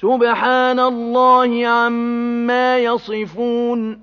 سُبْحَانَ اللَّهِ عَمَّا يَصِفُونَ.